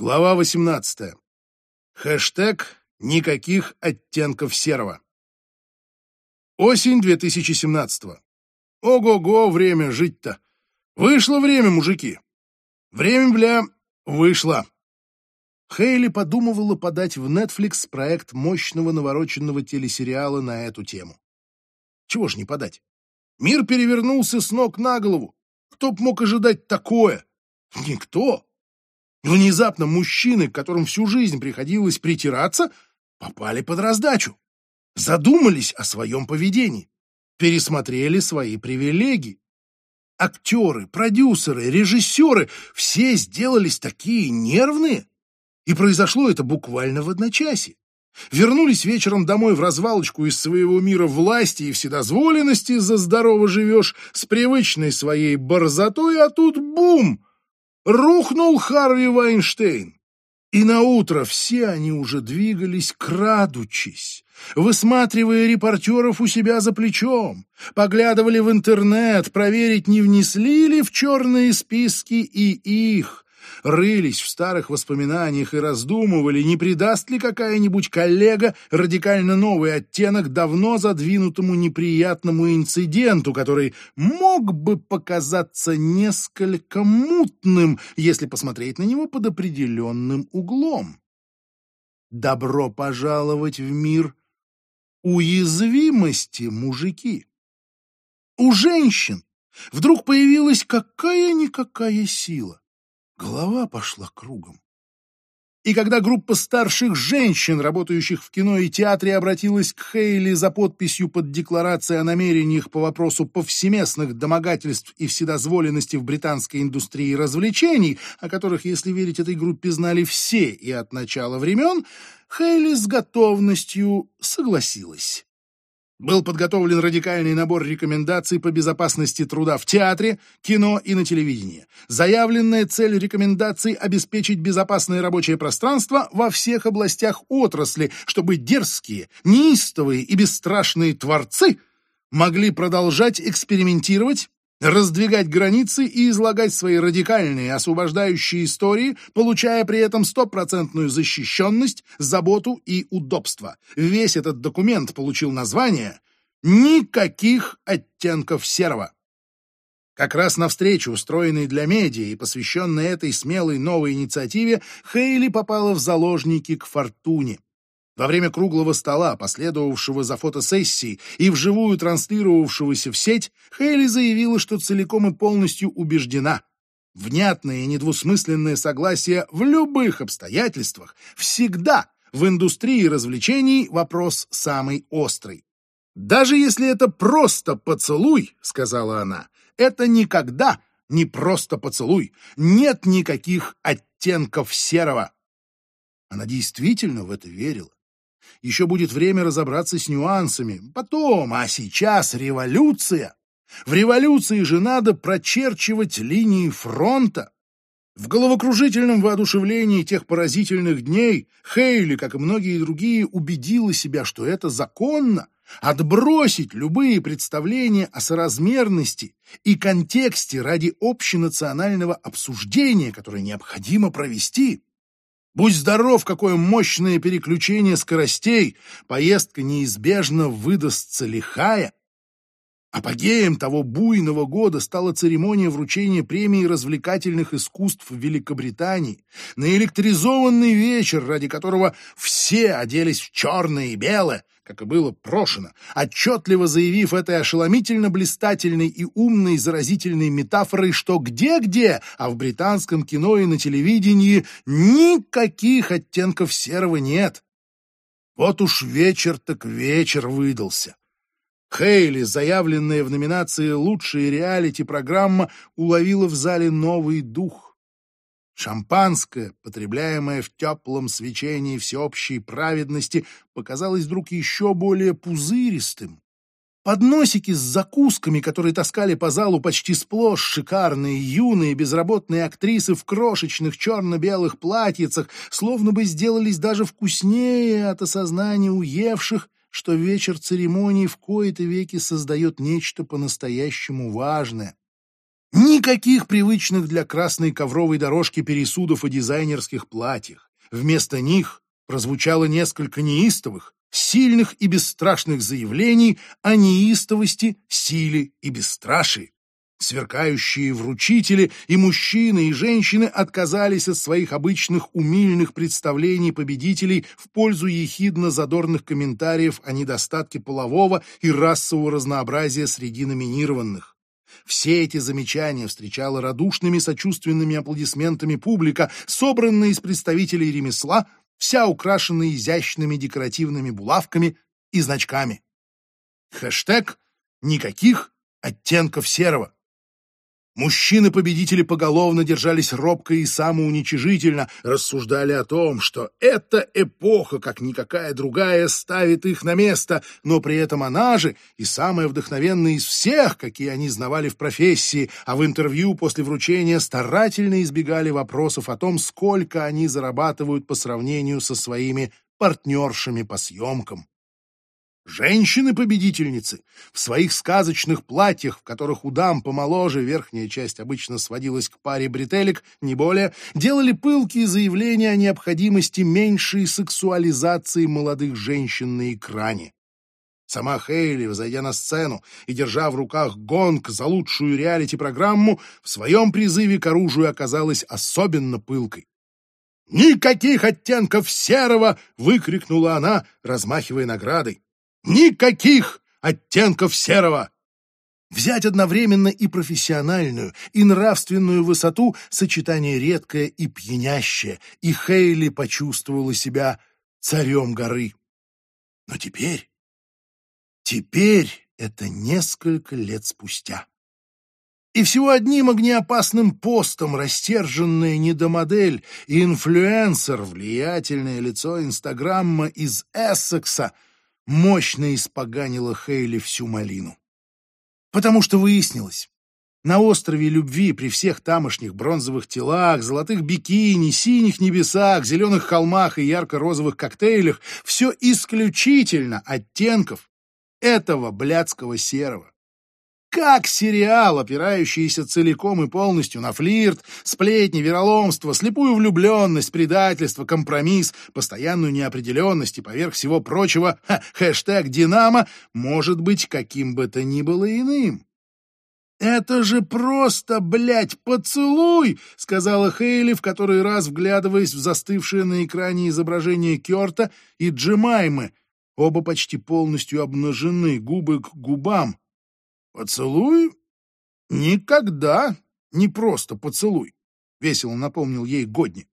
Глава 18. Хэштег «Никаких оттенков серого». Осень 2017 Ого-го, время жить-то. Вышло время, мужики. Время, бля, вышло. Хейли подумывала подать в Netflix проект мощного навороченного телесериала на эту тему. Чего ж не подать? Мир перевернулся с ног на голову. Кто б мог ожидать такое? Никто. Внезапно мужчины, которым всю жизнь приходилось притираться, попали под раздачу. Задумались о своем поведении, пересмотрели свои привилегии. Актеры, продюсеры, режиссеры — все сделались такие нервные. И произошло это буквально в одночасье. Вернулись вечером домой в развалочку из своего мира власти и вседозволенности «за здорово живешь» с привычной своей борзотой, а тут бум! Рухнул Харви Вайнштейн. И на утро все они уже двигались, крадучись, высматривая репортеров у себя за плечом, поглядывали в интернет, проверить, не внесли ли в черные списки и их, рылись в старых воспоминаниях и раздумывали, не придаст ли какая-нибудь коллега радикально новый оттенок давно задвинутому неприятному инциденту, который мог бы показаться несколько мутным, если посмотреть на него под определенным углом. Добро пожаловать в мир уязвимости, мужики. У женщин вдруг появилась какая-никакая сила. Голова пошла кругом. И когда группа старших женщин, работающих в кино и театре, обратилась к Хейли за подписью под декларацией о намерениях по вопросу повсеместных домогательств и вседозволенности в британской индустрии развлечений, о которых, если верить этой группе, знали все и от начала времен, Хейли с готовностью согласилась. Был подготовлен радикальный набор рекомендаций по безопасности труда в театре, кино и на телевидении. Заявленная цель рекомендаций – обеспечить безопасное рабочее пространство во всех областях отрасли, чтобы дерзкие, неистовые и бесстрашные творцы могли продолжать экспериментировать, раздвигать границы и излагать свои радикальные, освобождающие истории, получая при этом стопроцентную защищенность, заботу и удобство. Весь этот документ получил название «Никаких оттенков серого». Как раз на встречу, устроенной для медиа и посвященной этой смелой новой инициативе, Хейли попала в заложники к Фортуне. Во время круглого стола, последовавшего за фотосессией и вживую транслировавшегося в сеть, Хейли заявила, что целиком и полностью убеждена. Внятное и недвусмысленное согласие в любых обстоятельствах всегда в индустрии развлечений вопрос самый острый. «Даже если это просто поцелуй», — сказала она, — «это никогда не просто поцелуй. Нет никаких оттенков серого». Она действительно в это верила. Еще будет время разобраться с нюансами. Потом, а сейчас революция. В революции же надо прочерчивать линии фронта. В головокружительном воодушевлении тех поразительных дней Хейли, как и многие другие, убедила себя, что это законно, отбросить любые представления о соразмерности и контексте ради общенационального обсуждения, которое необходимо провести. Будь здоров, какое мощное переключение скоростей, поездка неизбежно выдастся лихая. Апогеем того буйного года стала церемония вручения премии развлекательных искусств в Великобритании, наэлектризованный вечер, ради которого все оделись в черное и белое, как и было прошено, отчетливо заявив этой ошеломительно блистательной и умной заразительной метафорой, что где-где, а в британском кино и на телевидении никаких оттенков серого нет. Вот уж вечер так вечер выдался. Хейли, заявленная в номинации «Лучшая реалити-программа», уловила в зале новый дух. Шампанское, потребляемое в теплом свечении всеобщей праведности, показалось вдруг еще более пузыристым. Подносики с закусками, которые таскали по залу почти сплошь шикарные, юные, безработные актрисы в крошечных черно-белых платьицах, словно бы сделались даже вкуснее от осознания уевших что вечер церемонии в кои-то веки создает нечто по-настоящему важное. Никаких привычных для красной ковровой дорожки пересудов о дизайнерских платьях. Вместо них прозвучало несколько неистовых, сильных и бесстрашных заявлений о неистовости, силе и бесстрашии. Сверкающие вручители и мужчины, и женщины отказались от своих обычных умильных представлений победителей в пользу ехидно-задорных комментариев о недостатке полового и расового разнообразия среди номинированных. Все эти замечания встречала радушными сочувственными аплодисментами публика, собранная из представителей ремесла, вся украшенная изящными декоративными булавками и значками. Хэштег «Никаких оттенков серого». Мужчины-победители поголовно держались робко и самоуничижительно, рассуждали о том, что эта эпоха, как никакая другая, ставит их на место, но при этом она же и самая вдохновенная из всех, какие они знавали в профессии, а в интервью после вручения старательно избегали вопросов о том, сколько они зарабатывают по сравнению со своими партнершами по съемкам. Женщины-победительницы в своих сказочных платьях, в которых у дам помоложе верхняя часть обычно сводилась к паре бретелек, не более, делали пылкие заявления о необходимости меньшей сексуализации молодых женщин на экране. Сама Хейли, взойдя на сцену и держа в руках гонг за лучшую реалити-программу, в своем призыве к оружию оказалась особенно пылкой. «Никаких оттенков серого!» — выкрикнула она, размахивая наградой. Никаких оттенков серого! Взять одновременно и профессиональную, и нравственную высоту — сочетание редкое и пьянящее, и Хейли почувствовала себя царем горы. Но теперь, теперь это несколько лет спустя. И всего одним огнеопасным постом растерженная недомодель и инфлюенсер, влиятельное лицо Инстаграмма из Эссекса — мощно испоганила Хейли всю малину. Потому что выяснилось, на острове любви при всех тамошних бронзовых телах, золотых бикини, синих небесах, зеленых холмах и ярко-розовых коктейлях все исключительно оттенков этого блядского серого. Как сериал, опирающийся целиком и полностью на флирт, сплетни, вероломство, слепую влюбленность, предательство, компромисс, постоянную неопределенность и, поверх всего прочего, ха, хэштег «Динамо» может быть каким бы то ни было иным. «Это же просто, блядь, поцелуй!» — сказала Хейли, в который раз вглядываясь в застывшее на экране изображение Кёрта и Джемаймы, оба почти полностью обнажены, губы к губам, «Поцелуй? Никогда не просто поцелуй», — весело напомнил ей Годни.